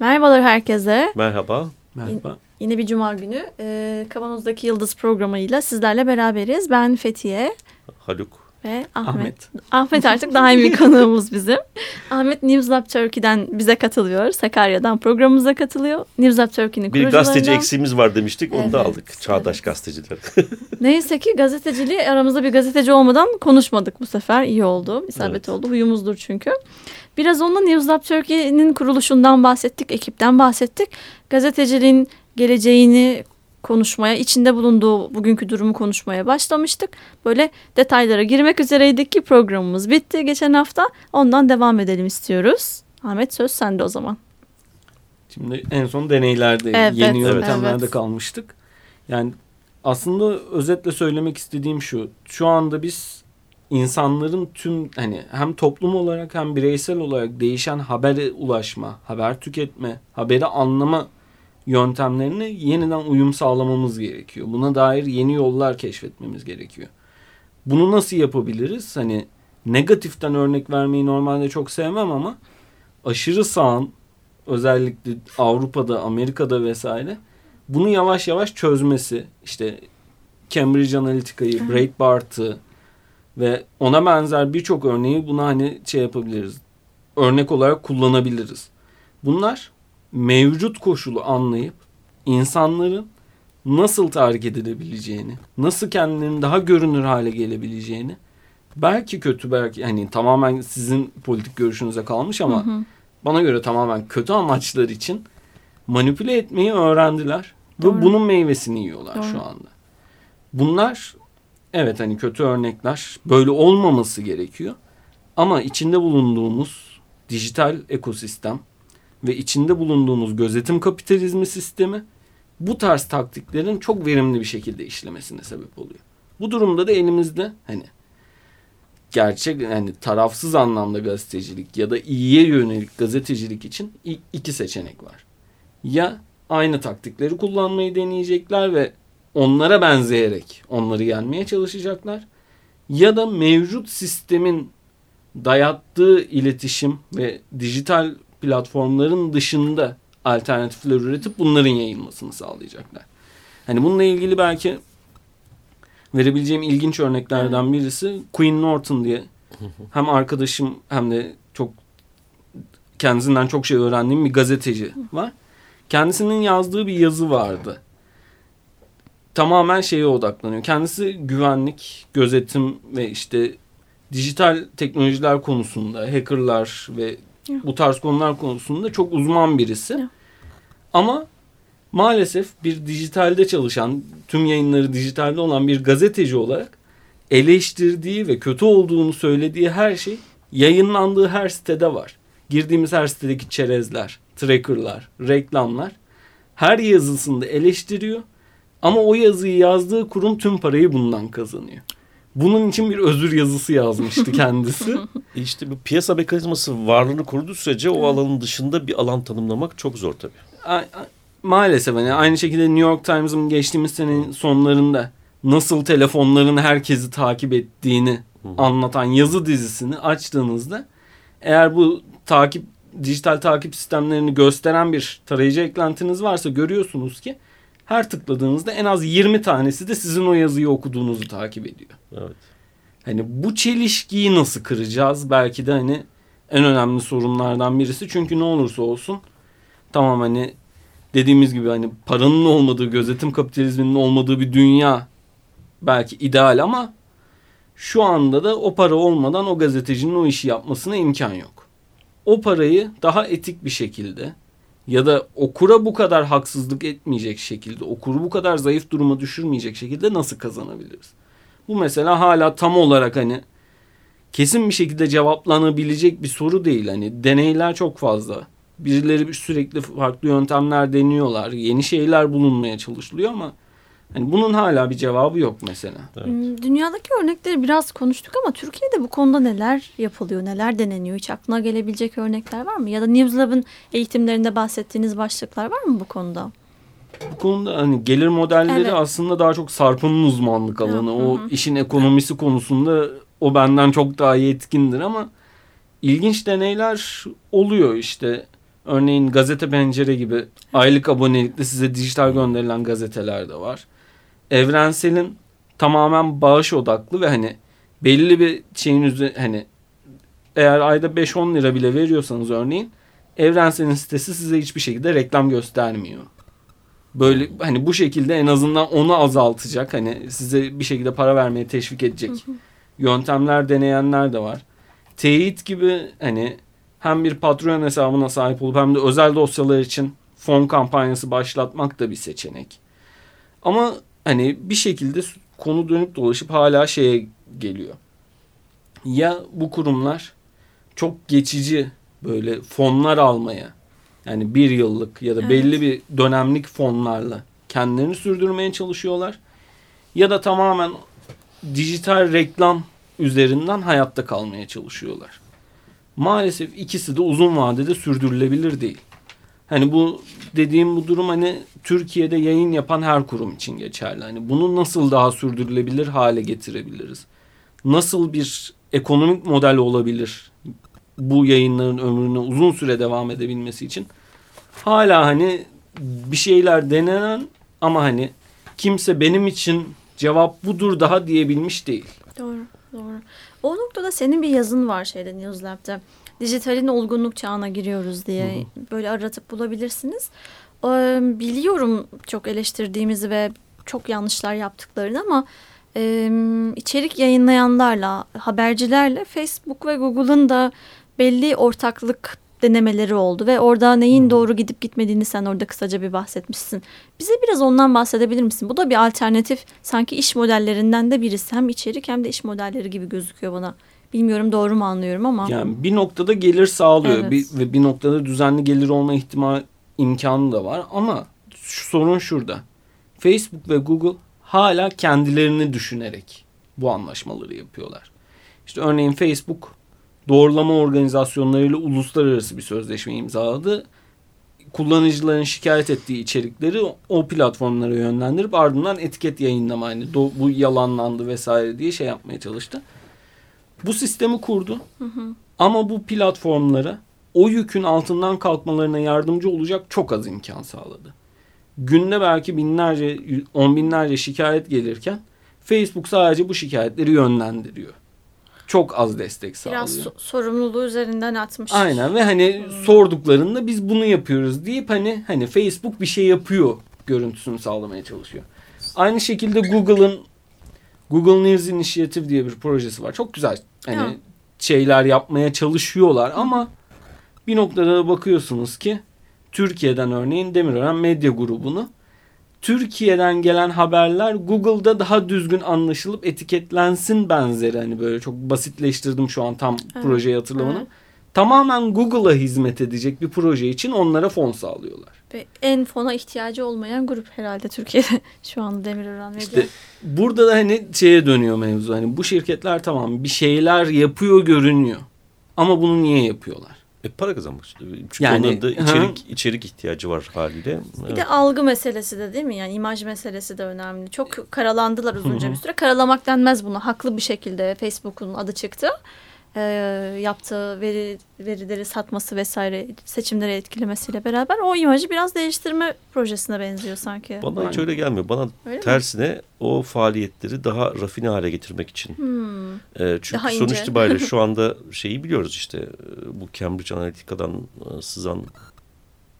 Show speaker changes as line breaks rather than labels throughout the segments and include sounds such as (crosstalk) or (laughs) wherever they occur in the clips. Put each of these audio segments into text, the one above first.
Merhabalar herkese.
Merhaba.
Merhaba.
Yine bir cuma günü e, Kavanoz'daki Yıldız programıyla sizlerle beraberiz. Ben Fethiye
Haluk.
Ve Ahmet.
Ahmet.
Ahmet artık daimi konuğumuz bizim. Ahmet News Lab Turkey'den bize katılıyor. Sakarya'dan programımıza katılıyor. News Lab Turkey'nin
Bir gazeteci eksiğimiz var demiştik. Onu da
Evet,
aldık. Çağdaş
evet.
gazeteciler. (laughs)
Neyse ki gazeteciliği aramızda bir gazeteci olmadan konuşmadık bu sefer. İyi oldu. İsabet
Evet.
oldu. Huyumuzdur çünkü. Biraz onunla News Lab Turkey'nin kuruluşundan bahsettik. Ekipten bahsettik. Gazeteciliğin geleceğini konuşmaya, içinde bulunduğu bugünkü durumu konuşmaya başlamıştık. Böyle detaylara girmek üzereydik ki programımız bitti geçen hafta. Ondan devam edelim istiyoruz. Ahmet söz sende o zaman.
Şimdi en son deneylerde
Evet,
yeni yöntemlerde
evet.
kalmıştık. Yani aslında özetle söylemek istediğim şu. Şu anda biz insanların tüm hani hem toplum olarak hem bireysel olarak değişen habere ulaşma, haber tüketme, haberi anlama yöntemlerine yeniden uyum sağlamamız gerekiyor. Buna dair yeni yollar keşfetmemiz gerekiyor. Bunu nasıl yapabiliriz? Hani negatiften örnek vermeyi normalde çok sevmem ama aşırı sağın özellikle Avrupa'da, Amerika'da vesaire bunu yavaş yavaş çözmesi işte Cambridge Analytica'yı, Breitbart'ı ve ona benzer birçok örneği buna hani şey yapabiliriz. Örnek olarak kullanabiliriz. Bunlar mevcut koşulu anlayıp insanların nasıl tahrik edilebileceğini, nasıl kendilerinin daha görünür hale gelebileceğini belki kötü belki hani tamamen sizin politik görüşünüze kalmış ama
Hı hı.
bana göre tamamen kötü amaçlar için manipüle etmeyi öğrendiler.
Doğru.
Ve bunun meyvesini yiyorlar
Doğru.
şu anda. Bunlar evet hani kötü örnekler. Böyle olmaması gerekiyor. Ama içinde bulunduğumuz dijital ekosistem ve içinde bulunduğumuz gözetim kapitalizmi sistemi bu tarz taktiklerin çok verimli bir şekilde işlemesine sebep oluyor. Bu durumda da elimizde hani gerçek yani tarafsız anlamda gazetecilik ya da iyiye yönelik gazetecilik için iki seçenek var. Ya aynı taktikleri kullanmayı deneyecekler ve onlara benzeyerek onları yenmeye çalışacaklar ya da mevcut sistemin dayattığı iletişim ve dijital platformların dışında alternatifler üretip bunların yayılmasını sağlayacaklar. Hani bununla ilgili belki verebileceğim ilginç örneklerden birisi Queen Norton diye hem arkadaşım hem de çok kendisinden çok şey öğrendiğim bir gazeteci var. Kendisinin yazdığı bir yazı vardı. Tamamen şeye odaklanıyor. Kendisi güvenlik, gözetim ve işte dijital teknolojiler konusunda, hackerlar ve
Ya.
bu tarz konular konusunda çok uzman birisi.
Ya.
Ama maalesef bir dijitalde çalışan, tüm yayınları dijitalde olan bir gazeteci olarak eleştirdiği ve kötü olduğunu söylediği her şey yayınlandığı her sitede var. Girdiğimiz her sitedeki çerezler, trackerlar, reklamlar her yazısında eleştiriyor ama o yazıyı yazdığı kurum tüm parayı bundan kazanıyor. Bunun için bir özür yazısı yazmıştı kendisi. (laughs)
işte bu piyasa mekanizması varlığını koruduğu sürece o alanın dışında bir alan tanımlamak çok zor tabii.
A- a- Maalesef hani aynı şekilde New York Times'ın geçtiğimiz senenin sonlarında nasıl telefonların herkesi takip ettiğini anlatan yazı dizisini açtığınızda eğer bu takip dijital takip sistemlerini gösteren bir tarayıcı eklentiniz varsa görüyorsunuz ki her tıkladığınızda en az 20 tanesi de sizin o yazıyı okuduğunuzu takip ediyor.
Evet.
Hani bu çelişkiyi nasıl kıracağız? Belki de hani en önemli sorunlardan birisi. Çünkü ne olursa olsun tamam hani dediğimiz gibi hani paranın olmadığı, gözetim kapitalizminin olmadığı bir dünya belki ideal ama şu anda da o para olmadan o gazetecinin o işi yapmasına imkan yok. O parayı daha etik bir şekilde ya da okura bu kadar haksızlık etmeyecek şekilde, okuru bu kadar zayıf duruma düşürmeyecek şekilde nasıl kazanabiliriz? Bu mesela hala tam olarak hani kesin bir şekilde cevaplanabilecek bir soru değil. Hani deneyler çok fazla. Birileri sürekli farklı yöntemler deniyorlar. Yeni şeyler bulunmaya çalışılıyor ama hani bunun hala bir cevabı yok mesela.
Evet.
Hmm, Dünyadaki örnekleri biraz konuştuk ama Türkiye'de bu konuda neler yapılıyor, neler deneniyor? Hiç aklına gelebilecek örnekler var mı? Ya da News Lab'ın eğitimlerinde bahsettiğiniz başlıklar var mı bu konuda?
Bu konuda hani gelir modelleri
Evet.
aslında daha çok Sarp'ın uzmanlık alanı.
Hı
O
hı.
işin ekonomisi konusunda o benden çok daha yetkindir ama ilginç deneyler oluyor işte. Örneğin gazete pencere gibi aylık abonelikle size dijital gönderilen gazeteler de var. Evrensel'in tamamen bağış odaklı ve hani belli bir şeyin üzerine hani eğer ayda 5-10 lira bile veriyorsanız örneğin Evrensel'in sitesi size hiçbir şekilde reklam göstermiyor. Böyle hani bu şekilde en azından onu azaltacak hani size bir şekilde para vermeye teşvik edecek yöntemler deneyenler de var. Teyit gibi hani hem bir Patreon hesabına sahip olup hem de özel dosyalar için fon kampanyası başlatmak da bir seçenek. Ama hani bir şekilde konu dönüp dolaşıp hala şeye geliyor. Ya bu kurumlar çok geçici böyle fonlar almaya yani bir yıllık ya da
Evet.
belli bir dönemlik fonlarla kendilerini sürdürmeye çalışıyorlar. Ya da tamamen dijital reklam üzerinden hayatta kalmaya çalışıyorlar. Maalesef ikisi de uzun vadede sürdürülebilir değil. Hani bu dediğim bu durum hani Türkiye'de yayın yapan her kurum için geçerli. Hani bunu nasıl daha sürdürülebilir hale getirebiliriz? Nasıl bir ekonomik model olabilir bu yayınların ömrünü uzun süre devam edebilmesi için? Hala hani bir şeyler denenen ama hani kimse benim için cevap budur daha diyebilmiş değil.
Doğru, doğru. O noktada senin bir yazın var şeyde Newslab'da. Dijitalin olgunluk çağına giriyoruz diye böyle aratıp bulabilirsiniz. Ee, biliyorum çok eleştirdiğimizi ve çok yanlışlar yaptıklarını ama e, içerik yayınlayanlarla, habercilerle Facebook ve Google'ın da belli ortaklık denemeleri oldu ve orada neyin doğru gidip gitmediğini sen orada kısaca bir bahsetmişsin. Bize biraz ondan bahsedebilir misin? Bu da bir alternatif sanki iş modellerinden de birisi. Hem içerik hem de iş modelleri gibi gözüküyor bana. Bilmiyorum doğru mu anlıyorum ama.
Yani bir noktada gelir sağlıyor
Evet.
bir, ve bir noktada düzenli gelir olma ihtimal imkanı da var ama şu sorun şurada. Facebook ve Google hala kendilerini düşünerek bu anlaşmaları yapıyorlar. İşte örneğin Facebook doğrulama organizasyonlarıyla uluslararası bir sözleşme imzaladı. Kullanıcıların şikayet ettiği içerikleri o platformlara yönlendirip ardından etiket yayınlama hani do- bu yalanlandı vesaire diye şey yapmaya çalıştı. Bu sistemi kurdu. Ama bu platformlara o yükün altından kalkmalarına yardımcı olacak çok az imkan sağladı. Günde belki binlerce, on binlerce şikayet gelirken Facebook sadece bu şikayetleri yönlendiriyor. Çok az destek sağlıyor.
Biraz so- sorumluluğu üzerinden atmış.
Aynen ve hani sorduklarında biz bunu yapıyoruz deyip hani hani Facebook bir şey yapıyor görüntüsünü sağlamaya çalışıyor. Aynı şekilde Google'ın Google News Initiative diye bir projesi var. Çok güzel hani
Ya.
şeyler yapmaya çalışıyorlar ama bir noktada da bakıyorsunuz ki Türkiye'den örneğin Demirören Medya Grubu'nu Türkiye'den gelen haberler Google'da daha düzgün anlaşılıp etiketlensin benzeri hani böyle çok basitleştirdim şu an tam
Evet,
projeyi hatırlamanı.
evet.
Tamamen Google'a hizmet edecek bir proje için onlara fon sağlıyorlar.
Ve en fona ihtiyacı olmayan grup herhalde Türkiye'de (laughs) şu an Demirören Medya.
İşte burada da hani şeye dönüyor mevzu. Hani bu şirketler tamam bir şeyler yapıyor görünüyor. Ama bunu niye yapıyorlar?
E, para kazanmak için. Çünkü
Yani,
onların da
hı.
içerik, içerik ihtiyacı var haliyle.
Bir
Evet.
de algı meselesi de değil mi? Yani imaj meselesi de önemli. Çok karalandılar uzunca bir süre. Karalamak denmez buna. Haklı bir şekilde Facebook'un adı çıktı. Ee, yaptığı veri verileri satması vesaire seçimleri etkilemesiyle beraber o imajı biraz değiştirme projesine benziyor sanki.
Bana hiç
Aynen.
öyle gelmiyor. Bana
Öyle mi?
tersine o faaliyetleri daha rafine hale getirmek için.
Hmm.
E, çünkü
Daha
sonuç itibariyle (laughs) şu anda şeyi biliyoruz işte e, bu Cambridge Analytica'dan e, sızan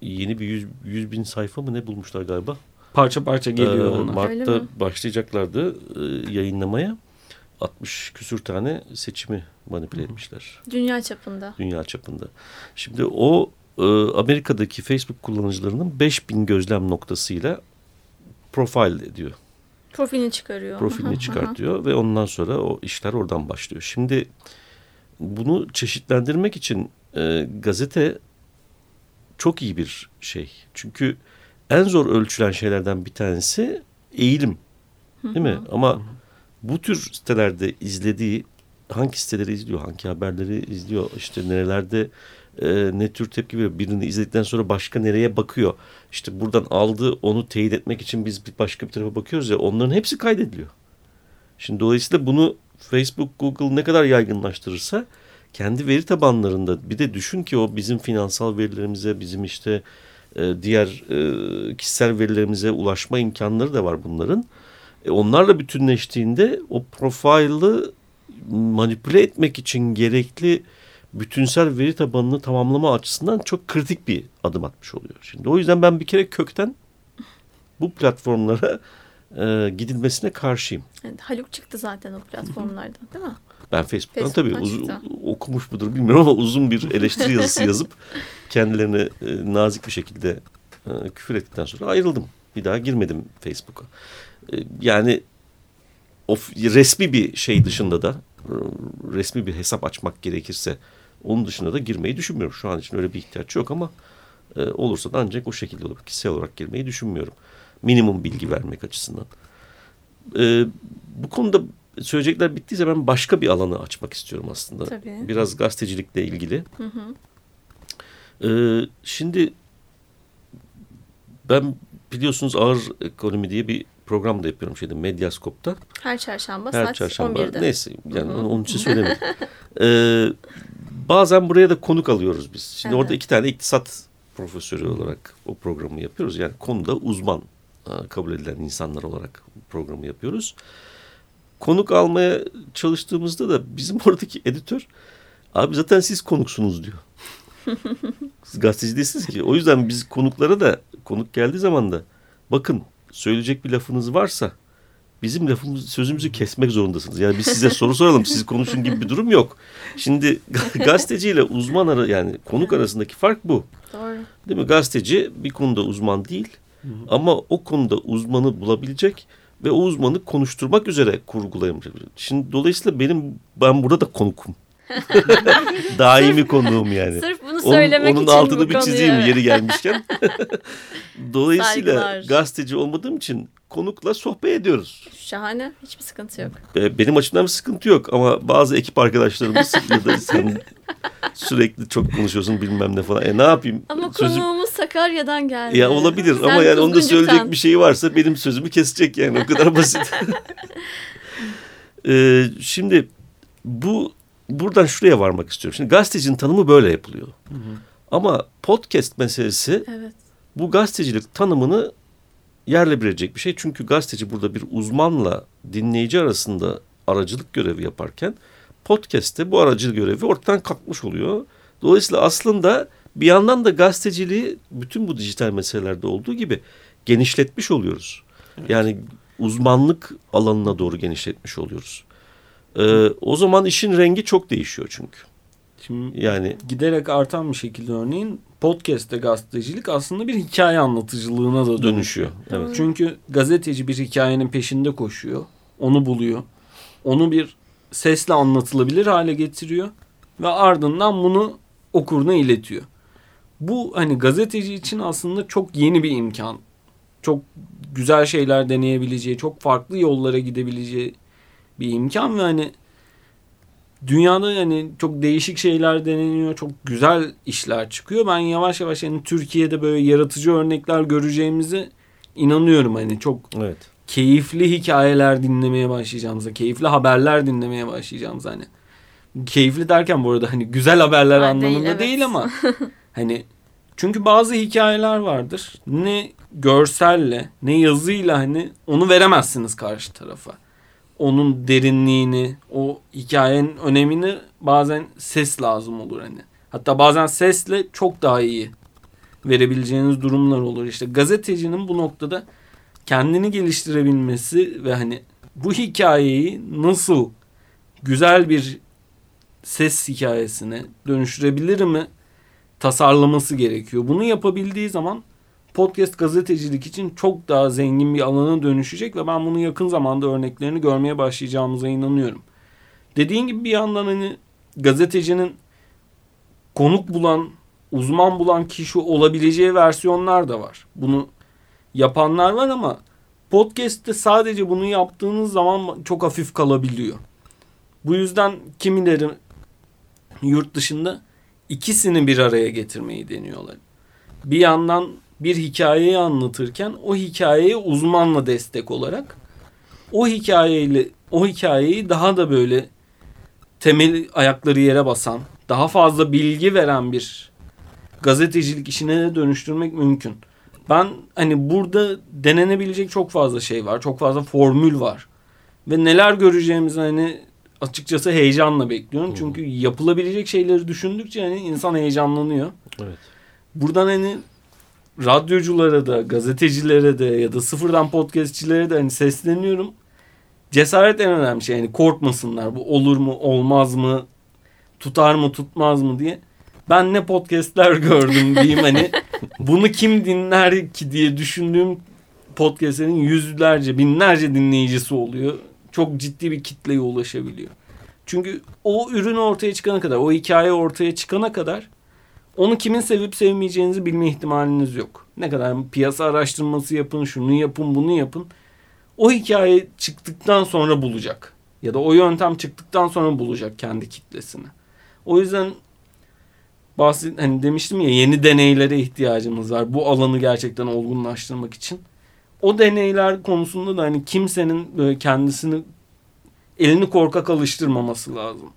yeni bir yüz, yüz bin sayfa mı ne bulmuşlar galiba.
Parça parça geliyor
Ee,
onlar.
Mart'ta
mi?
başlayacaklardı e, yayınlamaya. 60 küsür tane seçimi manipüle etmişler
Dünya çapında.
dünya çapında. Şimdi o e, Amerika'daki Facebook kullanıcılarının 5000 gözlem noktasıyla profil ediyor.
Profilini çıkarıyor.
Profilini çıkartıyor ve ondan sonra o işler oradan başlıyor. Şimdi bunu çeşitlendirmek için e, gazete çok iyi bir şey. Çünkü en zor ölçülen şeylerden bir tanesi eğilim. Değil mi? Ama bu tür sitelerde izlediği hangi siteleri izliyor, hangi haberleri izliyor, işte nerelerde e, ne tür tepki veriyor. Birini izledikten sonra başka nereye bakıyor. İşte buradan aldı onu teyit etmek için biz bir başka bir tarafa bakıyoruz ya onların hepsi kaydediliyor. Şimdi dolayısıyla bunu Facebook, Google ne kadar yaygınlaştırırsa kendi veri tabanlarında bir de düşün ki o bizim finansal verilerimize, bizim işte e, diğer e, kişisel verilerimize ulaşma imkanları da var bunların. E, onlarla bütünleştiğinde o profile'ı manipüle etmek için gerekli bütünsel veri tabanını tamamlama açısından çok kritik bir adım atmış oluyor. Şimdi o yüzden ben bir kere kökten bu platformlara e, gidilmesine karşıyım.
Evet, Haluk çıktı zaten o platformlardan değil mi?
Ben Facebook'tan,
Facebook'tan
tabii uz- okumuş mudur bilmiyorum ama uzun bir eleştiri yazısı yazıp kendilerine e, nazik bir şekilde e, küfür ettikten sonra ayrıldım. Bir daha girmedim Facebook'a. E, yani of, resmi bir şey dışında da e, resmi bir hesap açmak gerekirse onun dışında da girmeyi düşünmüyorum. Şu an için öyle bir ihtiyaç yok ama e, olursa da ancak o şekilde olur. Kişisel olarak girmeyi düşünmüyorum. Minimum bilgi vermek açısından. E, bu konuda söyleyecekler bittiyse ben başka bir alanı açmak istiyorum aslında.
Tabii.
Biraz gazetecilikle ilgili.
Hı hı.
Ee, şimdi ben biliyorsunuz ağır ekonomi diye bir program da yapıyorum şeyde Medyaskop'ta.
Her çarşamba
Her
saat
çarşamba.
11'de.
Neyse yani onu, onun için (laughs) söylemedim. Ee, bazen buraya da konuk alıyoruz biz. Şimdi
Evet.
orada iki tane iktisat profesörü olarak o programı yapıyoruz. Yani konuda uzman e, kabul edilen insanlar olarak programı yapıyoruz. Konuk almaya çalıştığımızda da bizim (laughs) oradaki editör abi zaten siz konuksunuz diyor. (laughs) Siz gazeteci değilsiniz ki. O yüzden biz konuklara da konuk geldiği zaman da bakın söyleyecek bir lafınız varsa bizim lafımız sözümüzü kesmek zorundasınız. Yani biz size soru soralım siz konuşun gibi bir durum yok. Şimdi (laughs) gazeteciyle uzman ara yani konuk arasındaki fark bu.
Doğru.
Değil mi? Gazeteci bir konuda uzman değil ama o konuda uzmanı bulabilecek ve o uzmanı konuşturmak üzere kurgulayamayacak. Şimdi dolayısıyla benim ben burada da konukum. (laughs) Daimi konuğum yani.
Sırf bunu
Onun,
söylemek
onun
için
altını
bu
bir
konuyu,
çizeyim
evet.
yeri gelmişken. (laughs) Dolayısıyla
Saygılar.
gazeteci olmadığım için konukla sohbet ediyoruz.
Şahane. Hiçbir sıkıntı yok.
Benim açımdan bir sıkıntı yok ama bazı ekip arkadaşlarımız (laughs) ya da sen sürekli çok konuşuyorsun bilmem ne falan. E ne yapayım?
Ama
Sözüm-
konuğumuz Sakarya'dan geldi.
Ya olabilir
Sen
ama yani onda söyleyecek bir şey varsa benim sözümü kesecek yani o kadar basit. Ee, şimdi bu buradan şuraya varmak istiyorum. Şimdi gazetecinin tanımı böyle yapılıyor. Ama podcast meselesi
Evet.
bu gazetecilik tanımını yerle bir edecek bir şey. Çünkü gazeteci burada bir uzmanla dinleyici arasında aracılık görevi yaparken podcast'te bu aracılık görevi ortadan kalkmış oluyor. Dolayısıyla aslında bir yandan da gazeteciliği bütün bu dijital meselelerde olduğu gibi genişletmiş oluyoruz. Yani uzmanlık alanına doğru genişletmiş oluyoruz. Ee, o zaman işin rengi çok değişiyor çünkü.
Şimdi
Yani
giderek artan bir şekilde örneğin podcast'te gazetecilik aslında bir hikaye anlatıcılığına da dönüşüyor.
dönüşüyor. Evet.
Çünkü gazeteci bir hikayenin peşinde koşuyor. Onu buluyor. Onu bir sesle anlatılabilir hale getiriyor. Ve ardından bunu okuruna iletiyor. Bu hani gazeteci için aslında çok yeni bir imkan. Çok güzel şeyler deneyebileceği, çok farklı yollara gidebileceği bir imkan ve hani dünyada yani çok değişik şeyler deneniyor. Çok güzel işler çıkıyor. Ben yavaş yavaş hani Türkiye'de böyle yaratıcı örnekler göreceğimizi inanıyorum hani çok
Evet.
keyifli hikayeler dinlemeye başlayacağımıza, keyifli haberler dinlemeye başlayacağımıza hani. Keyifli derken bu arada hani güzel haberler
Ha,
anlamında
değil,
değil,
evet.
ama (laughs) hani çünkü bazı hikayeler vardır. Ne görselle, ne yazıyla hani onu veremezsiniz karşı tarafa. Onun derinliğini, o hikayenin önemini bazen ses lazım olur hani. Hatta bazen sesle çok daha iyi verebileceğiniz durumlar olur. İşte gazetecinin bu noktada kendini geliştirebilmesi ve hani bu hikayeyi nasıl güzel bir ses hikayesine dönüştürebilir mi tasarlaması gerekiyor. Bunu yapabildiği zaman podcast gazetecilik için çok daha zengin bir alana dönüşecek ve ben bunu yakın zamanda örneklerini görmeye başlayacağımıza inanıyorum. Dediğin gibi bir yandan hani gazetecinin konuk bulan, uzman bulan kişi olabileceği versiyonlar da var. Bunu yapanlar var ama podcast'te sadece bunu yaptığınız zaman çok hafif kalabiliyor. Bu yüzden kimileri yurt dışında ikisini bir araya getirmeyi deniyorlar. Bir yandan bir hikayeyi anlatırken o hikayeye uzmanla destek olarak o hikayeyle o hikayeyi daha da böyle temel ayakları yere basan, daha fazla bilgi veren bir gazetecilik işine de dönüştürmek mümkün. Ben hani burada denenebilecek çok fazla şey var. Çok fazla formül var. Ve neler göreceğimizi hani açıkçası heyecanla bekliyorum. Çünkü yapılabilecek şeyleri düşündükçe hani insan heyecanlanıyor.
Evet.
Buradan hani radyoculara da, gazetecilere de ya da sıfırdan podcastçilere de hani sesleniyorum. Cesaret en önemli şey. Yani korkmasınlar. Bu olur mu, olmaz mı, tutar mı, tutmaz mı diye. Ben ne podcastler (laughs) gördüm diyeyim hani bunu kim dinler ki diye düşündüğüm podcastlerin yüzlerce, binlerce dinleyicisi oluyor. Çok ciddi bir kitleye ulaşabiliyor. Çünkü o ürün ortaya çıkana kadar, o hikaye ortaya çıkana kadar onu kimin sevip sevmeyeceğinizi bilme ihtimaliniz yok. Ne kadar piyasa araştırması yapın, şunu yapın, bunu yapın. O hikaye çıktıktan sonra bulacak. Ya da o yöntem çıktıktan sonra bulacak kendi kitlesini. O yüzden bahset hani demiştim ya yeni deneylere ihtiyacımız var. Bu alanı gerçekten olgunlaştırmak için. O deneyler konusunda da hani kimsenin böyle kendisini elini korkak alıştırmaması lazım.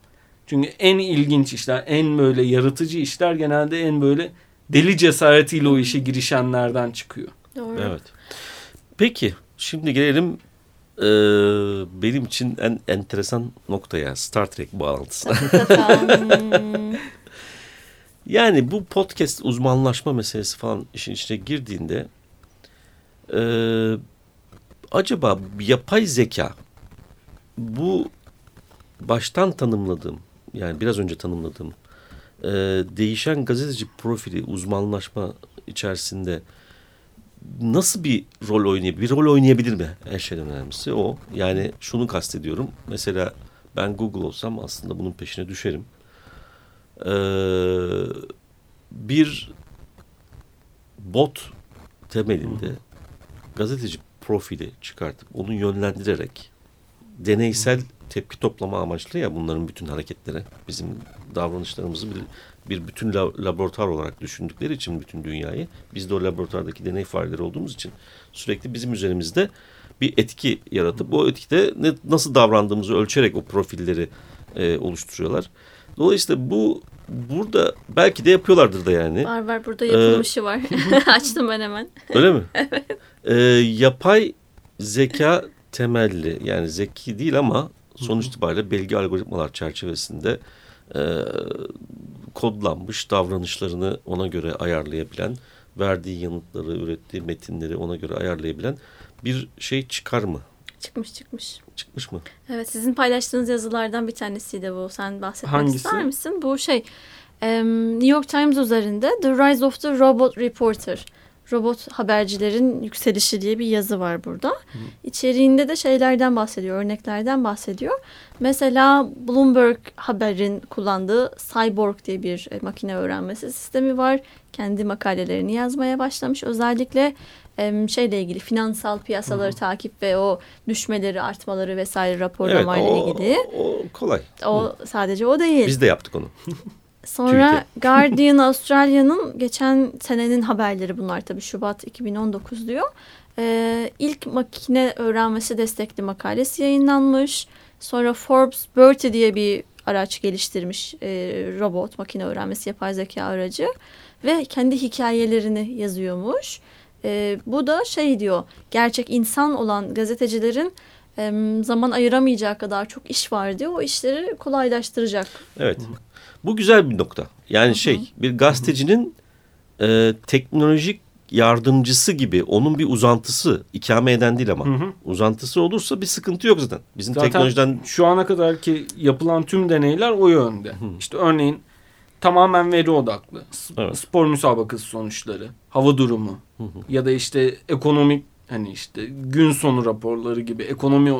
Çünkü en ilginç işler, en böyle yaratıcı işler genelde en böyle deli cesaretiyle o işe girişenlerden çıkıyor.
Doğru.
Evet. Peki şimdi gelelim e, benim için en enteresan noktaya Star Trek bağlantısına.
Efendim. (laughs)
yani bu podcast uzmanlaşma meselesi falan işin içine girdiğinde e, acaba yapay zeka bu baştan tanımladığım yani biraz önce tanımladığım e, değişen gazeteci profili uzmanlaşma içerisinde nasıl bir rol oynayabilir? Bir rol oynayabilir mi? En şeyden önemlisi o. Yani şunu kastediyorum. Mesela ben Google olsam aslında bunun peşine düşerim. Ee, bir bot temelinde gazeteci profili çıkartıp onu yönlendirerek deneysel tepki toplama amaçlı ya bunların bütün hareketleri bizim davranışlarımızı bir, bir bütün la- laboratuvar olarak düşündükleri için bütün dünyayı biz de o laboratuvardaki deney fareleri olduğumuz için sürekli bizim üzerimizde bir etki yaratıp o etkide ne, nasıl davrandığımızı ölçerek o profilleri e, oluşturuyorlar. Dolayısıyla bu burada belki de yapıyorlardır da yani.
Var var
Ee,
burada yapılmışı var. (laughs) Açtım ben hemen.
Öyle mi? (laughs) Ee, yapay zeka temelli yani zeki değil ama sonuç itibariyle belge algoritmalar çerçevesinde e, kodlanmış davranışlarını ona göre ayarlayabilen, verdiği yanıtları, ürettiği metinleri ona göre ayarlayabilen bir şey çıkar mı?
Çıkmış çıkmış.
Çıkmış mı?
Evet sizin paylaştığınız yazılardan bir tanesiydi bu. Sen bahsetmek
Hangisi?
ister misin? Bu şey New York Times üzerinde The Rise of the Robot Reporter. Robot habercilerin yükselişi diye bir yazı var burada. İçeriğinde de şeylerden bahsediyor, örneklerden bahsediyor. Mesela Bloomberg Haber'in kullandığı Cyborg diye bir e, makine öğrenmesi sistemi var. Kendi makalelerini yazmaya başlamış. Özellikle şeyle ilgili finansal piyasaları takip ve o düşmeleri, artmaları vesaire raporlamayla
o,
ilgili.
o kolay.
O sadece o değil.
Biz de yaptık onu. (laughs)
Sonra (laughs) Guardian Australia'nın geçen senenin haberleri bunlar tabii Şubat 2019 diyor. Ee, ilk makine öğrenmesi destekli makalesi yayınlanmış. Sonra Forbes Bertie diye bir araç geliştirmiş e, robot makine öğrenmesi yapay zeka aracı ve kendi hikayelerini yazıyormuş. E, bu da şey diyor gerçek insan olan gazetecilerin em, zaman ayıramayacağı kadar çok iş var diyor. O işleri kolaylaştıracak.
Evet. Bu güzel bir nokta. Yani şey bir gazetecinin e, teknolojik yardımcısı gibi onun bir uzantısı ikame eden değil ama
Hı hı.
uzantısı olursa bir sıkıntı yok zaten. Bizim
Zaten
teknolojiden
şu ana kadar ki yapılan tüm deneyler o yönde. İşte örneğin tamamen veri odaklı.
Evet.
Spor müsabakası sonuçları, hava durumu ya da işte ekonomik hani işte gün sonu raporları gibi ekonomi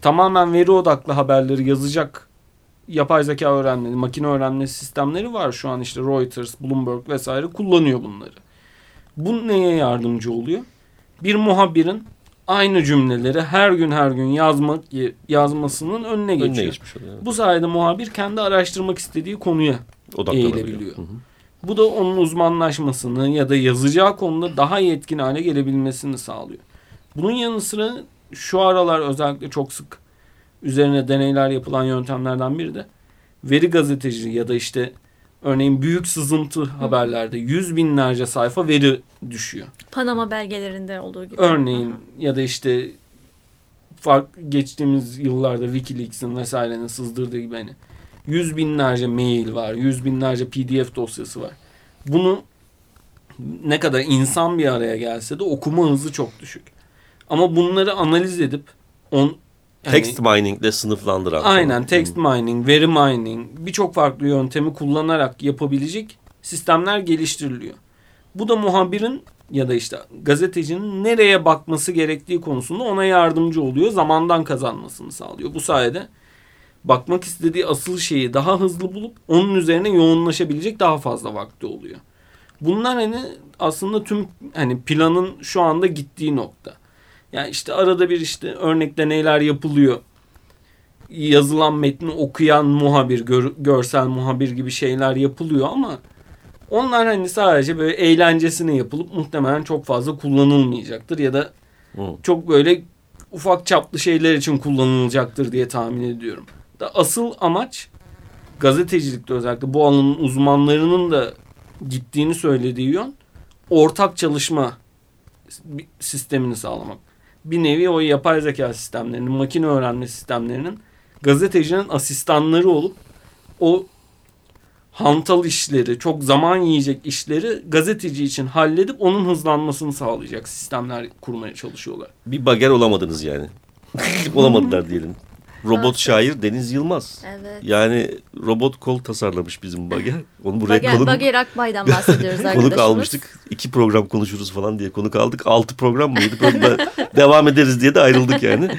tamamen veri odaklı haberleri yazacak yapay zeka öğrenme, makine öğrenme sistemleri var şu an işte Reuters, Bloomberg vesaire kullanıyor bunları. Bu neye yardımcı oluyor? Bir muhabirin aynı cümleleri her gün her gün yazmak yazmasının önüne geçiyor.
önüne geçmiş oluyor.
Bu sayede muhabir kendi araştırmak istediği konuya eğilebiliyor.
Hı hı.
Bu da onun uzmanlaşmasını ya da yazacağı konuda daha yetkin hale gelebilmesini sağlıyor. Bunun yanı sıra şu aralar özellikle çok sık üzerine deneyler yapılan yöntemlerden biri de veri gazeteci ya da işte örneğin büyük sızıntı haberlerde yüz binlerce sayfa veri düşüyor.
Panama belgelerinde olduğu gibi.
Örneğin ya da işte fark geçtiğimiz yıllarda WikiLeaks'in vesairenin sızdırdığı gibi hani yüz binlerce mail var, yüz binlerce PDF dosyası var. Bunu ne kadar insan bir araya gelse de okuma hızı çok düşük. Ama bunları analiz edip on yani-
Text mining ile sınıflandıran.
Aynen text mining, veri mining birçok farklı yöntemi kullanarak yapabilecek sistemler geliştiriliyor. Bu da muhabirin ya da işte gazetecinin nereye bakması gerektiği konusunda ona yardımcı oluyor. Zamandan kazanmasını sağlıyor. Bu sayede bakmak istediği asıl şeyi daha hızlı bulup onun üzerine yoğunlaşabilecek daha fazla vakti oluyor. Bunlar hani aslında tüm hani planın şu anda gittiği nokta. Yani işte arada bir işte örnek deneyler yapılıyor yazılan metni okuyan muhabir, gör- görsel muhabir gibi şeyler yapılıyor ama onlar hani sadece böyle eğlencesine yapılıp muhtemelen çok fazla kullanılmayacaktır ya da
Hı.
çok böyle ufak çaplı şeyler için kullanılacaktır diye tahmin ediyorum. Da asıl amaç gazetecilikte özellikle bu alanın uzmanlarının da gittiğini söylediği yön ortak çalışma sistemini sağlamak. Bir nevi o yapay zeka sistemlerinin, makine öğrenme sistemlerinin gazetecinin asistanları olup o hantal işleri, çok zaman yiyecek işleri gazeteci için halledip onun hızlanmasını sağlayacak sistemler kurmaya çalışıyorlar.
Bir bager olamadınız yani. (laughs) Olamadılar diyelim. Robot şair Deniz Yılmaz.
Evet.
Yani robot kol tasarlamış bizim bager. (laughs) Onu buraya
Bager,
konuk,
Bager Akbay'dan (laughs) bahsediyoruz arkadaşımız.
konuk almıştık. İki program konuşuruz falan diye konuk aldık. Altı program mıydı? Böyle (laughs) devam ederiz diye de ayrıldık yani.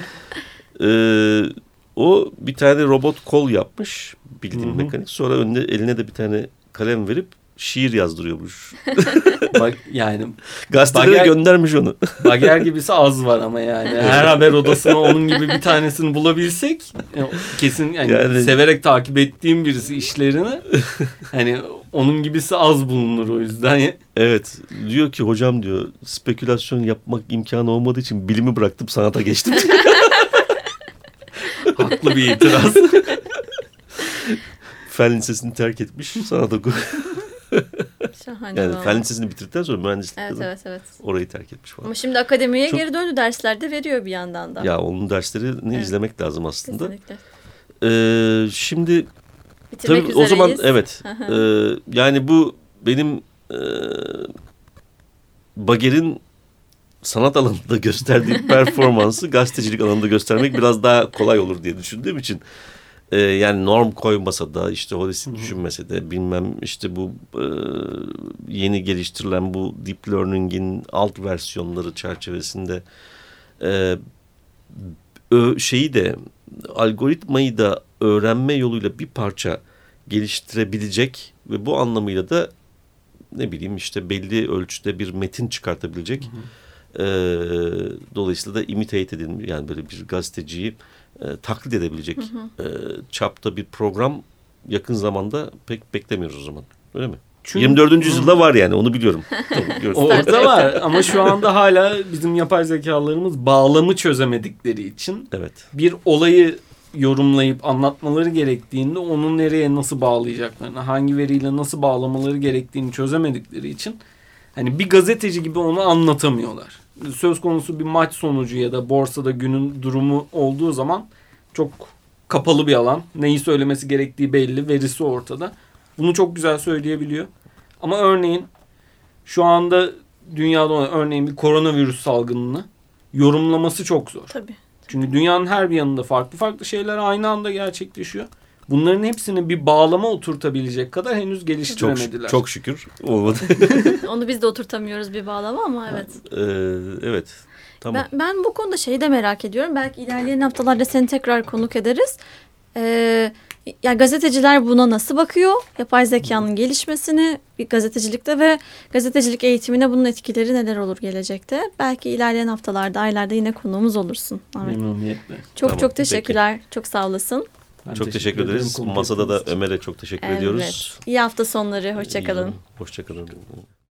Ee, o bir tane robot kol yapmış. Bildiğin
Hı hı.
mekanik. Sonra önüne, eline de bir tane kalem verip şiir yazdırıyormuş. (laughs)
Bak yani
Gazetelere
Bager-
göndermiş onu. (laughs)
Bager gibisi az var ama yani. Her haber odasına onun gibi bir tanesini bulabilsek e, kesin yani,
Yani-
severek takip ettiğim birisi işlerini hani onun gibisi az bulunur o yüzden.
Evet. Diyor ki hocam diyor spekülasyon yapmak imkanı olmadığı için bilimi bıraktım sanata geçtim. (laughs)
Haklı bir itiraz.
Fen lisesini terk etmiş sanat oku.
Şahane.
Yani
valla.
fen lisesini bitirdikten sonra mühendislik
Evet evet evet.
Orayı terk etmiş falan.
Ama şimdi akademiye
Çok-
geri döndü derslerde veriyor bir yandan da.
Ya onun derslerini
Evet.
izlemek lazım aslında.
Kesinlikle.
Ee, şimdi
Bitirmek
tabii o zaman
üzereyiz.
evet. Ee, yani bu benim e, Bager'in sanat alanında (laughs) gösterdiği performansı gazetecilik alanında göstermek biraz daha kolay olur diye düşündüğüm için e, yani norm koymasa da işte holistik düşünmese de bilmem işte bu e, yeni geliştirilen bu deep learning'in alt versiyonları çerçevesinde e, ö- şeyi de algoritmayı da öğrenme yoluyla bir parça geliştirebilecek ve bu anlamıyla da ne bileyim işte belli ölçüde bir metin çıkartabilecek. Ee, dolayısıyla da imitate edilmiş yani böyle bir gazeteciyi e, taklit edebilecek e, çapta bir program yakın zamanda pek beklemiyoruz o zaman. Öyle mi?
Çünkü-
24. yüzyılda var yani onu biliyorum. (laughs)
Orada var ama şu anda hala bizim yapay zekalarımız bağlamı çözemedikleri için
Evet.
bir olayı yorumlayıp anlatmaları gerektiğinde onu nereye nasıl bağlayacaklarını, hangi veriyle nasıl bağlamaları gerektiğini çözemedikleri için hani bir gazeteci gibi onu anlatamıyorlar. Söz konusu bir maç sonucu ya da borsada günün durumu olduğu zaman çok kapalı bir alan. Neyi söylemesi gerektiği belli, verisi ortada. Bunu çok güzel söyleyebiliyor. Ama örneğin şu anda dünyada olan örneğin bir koronavirüs salgınını yorumlaması çok zor.
Tabii.
Çünkü dünyanın her bir yanında farklı farklı şeyler aynı anda gerçekleşiyor. Bunların hepsini bir bağlama oturtabilecek kadar henüz
Çok,
geliştiremediler.
çok şükür olmadı. (laughs)
Onu biz de oturtamıyoruz bir bağlama ama evet.
Ee, evet. Tamam.
Ben, ben bu konuda şeyi de merak ediyorum. Belki ilerleyen haftalarda seni tekrar konuk ederiz. Ee, yani gazeteciler buna nasıl bakıyor? Yapay zekanın gelişmesini bir gazetecilikte ve gazetecilik eğitimine bunun etkileri neler olur gelecekte? Belki ilerleyen haftalarda, aylarda yine konuğumuz olursun. Ahmet.
Memnuniyetle.
Çok
Tamam,
çok teşekkürler. Çok sağ olasın.
Ben
çok teşekkür,
ederim
ederiz. Masada da. Ömer'e çok teşekkür
Evet.
ediyoruz.
İyi hafta sonları. Hoşçakalın.
Hoşçakalın.